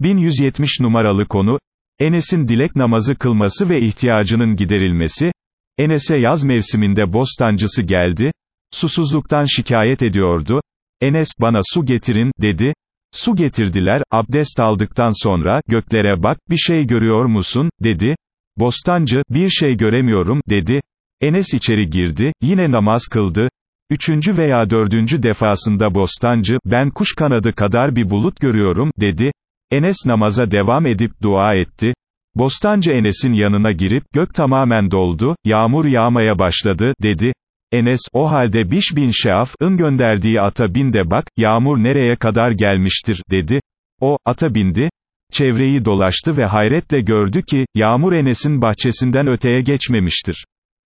1170 numaralı konu, Enes'in dilek namazı kılması ve ihtiyacının giderilmesi, Enes'e yaz mevsiminde bostancısı geldi, susuzluktan şikayet ediyordu, Enes, bana su getirin, dedi, su getirdiler, abdest aldıktan sonra, göklere bak, bir şey görüyor musun, dedi, bostancı, bir şey göremiyorum, dedi, Enes içeri girdi, yine namaz kıldı, üçüncü veya dördüncü defasında bostancı, ben kuş kanadı kadar bir bulut görüyorum, dedi, Enes namaza devam edip dua etti, Bostancı Enes'in yanına girip, gök tamamen doldu, yağmur yağmaya başladı, dedi. Enes, o halde Biş bin Şeaf'ın gönderdiği ata bin de bak, yağmur nereye kadar gelmiştir, dedi. O, ata bindi, çevreyi dolaştı ve hayretle gördü ki, yağmur Enes'in bahçesinden öteye geçmemiştir.